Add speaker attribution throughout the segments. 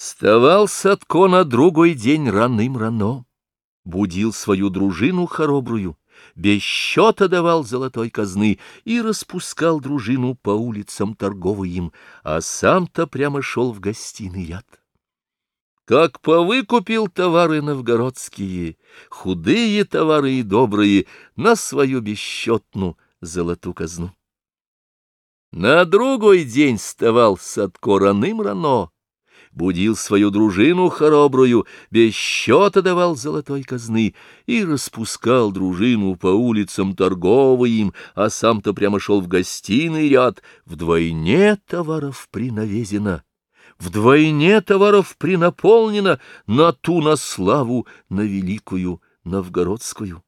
Speaker 1: Вставал Садко на другой день раным рано, Будил свою дружину хоробрую, Без счета давал золотой казны И распускал дружину по улицам торговым, А сам-то прямо шел в гостиный ряд. Как повыкупил товары новгородские, Худые товары и добрые, На свою бесчетну золоту казну. На другой день вставал Садко раным рано, будил свою дружину хоробрую, без счета давал золотой казны и распускал дружину по улицам торговым, а сам-то прямо шел в гостиный ряд, вдвойне товаров принавезено. Вдвойне товаров принаполнено на ту на славу, на великую новгородскую.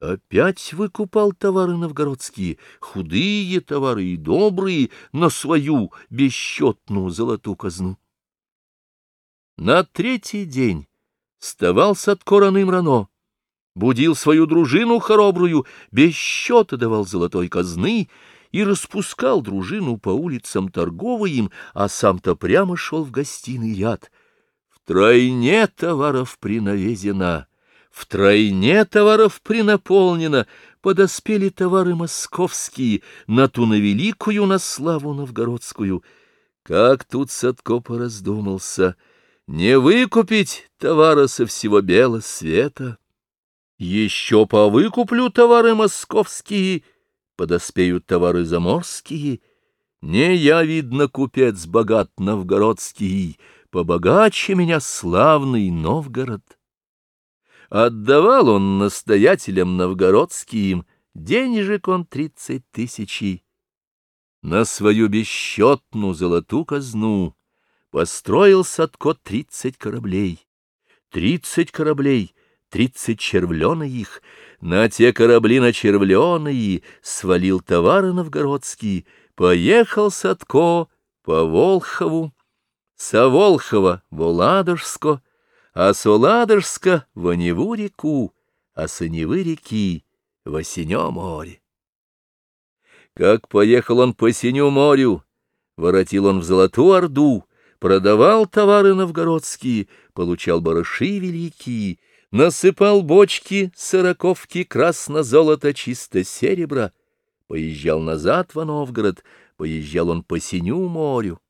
Speaker 1: Опять выкупал товары новгородские, худые товары и добрые, на свою бесчетную золотую казну. На третий день вставал Садко раным рано, будил свою дружину хоробрую, без счета давал золотой казны и распускал дружину по улицам торговым, а сам-то прямо шел в гостиный ряд. Втройне товаров принавезено, втройне товаров принаполнено, подоспели товары московские на ту на великую на славу новгородскую. Как тут Садко пораздумался — не выкупить товара со всего бела света. Еще повыкуплю товары московские, подоспеют товары заморские. Не я, видно, купец богат новгородский, побогаче меня славный Новгород. Отдавал он настоятелям новгородским, денежек он тридцать тысячи. На свою бесчетную золотую казну построил Садко тридцать кораблей. Тридцать кораблей, тридцать червленых, на те корабли начервленые свалил товары новгородские, поехал Садко по Волхову, со Волхова в Оладожско, а с Оладожска в Оневу реку, а с Оневы реки в Осенё море. Как поехал он по Синю морю, воротил он в Золотую Орду, продавал товары новгородские, получал барыши великие, насыпал бочки, сороковки, красно-золото, чисто серебра, поезжал назад в Новгород, поезжал он по синю морю.